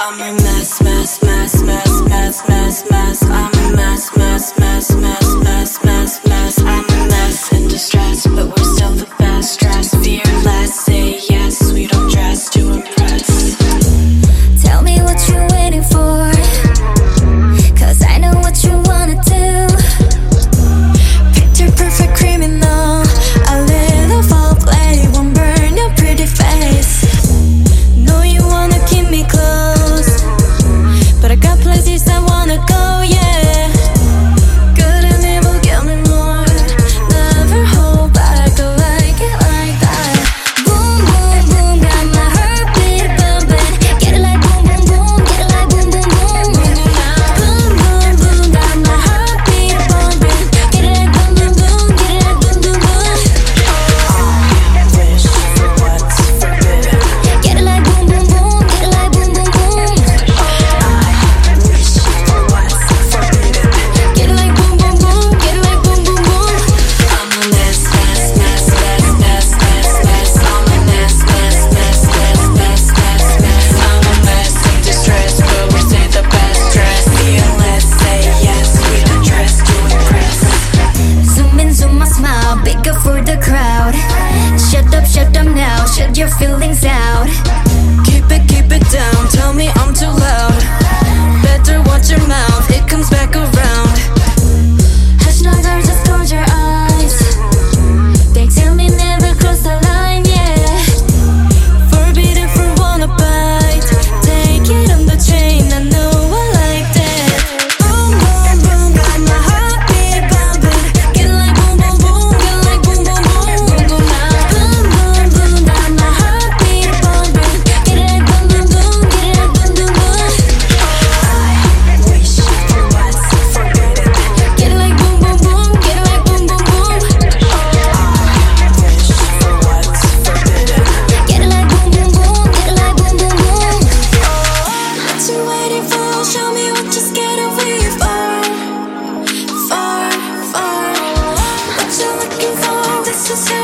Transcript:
I'm a mess, mess, mess, mess, mess, mess, mess. I'm a mess, mess, mess, mess, mess, mess. your feelings out just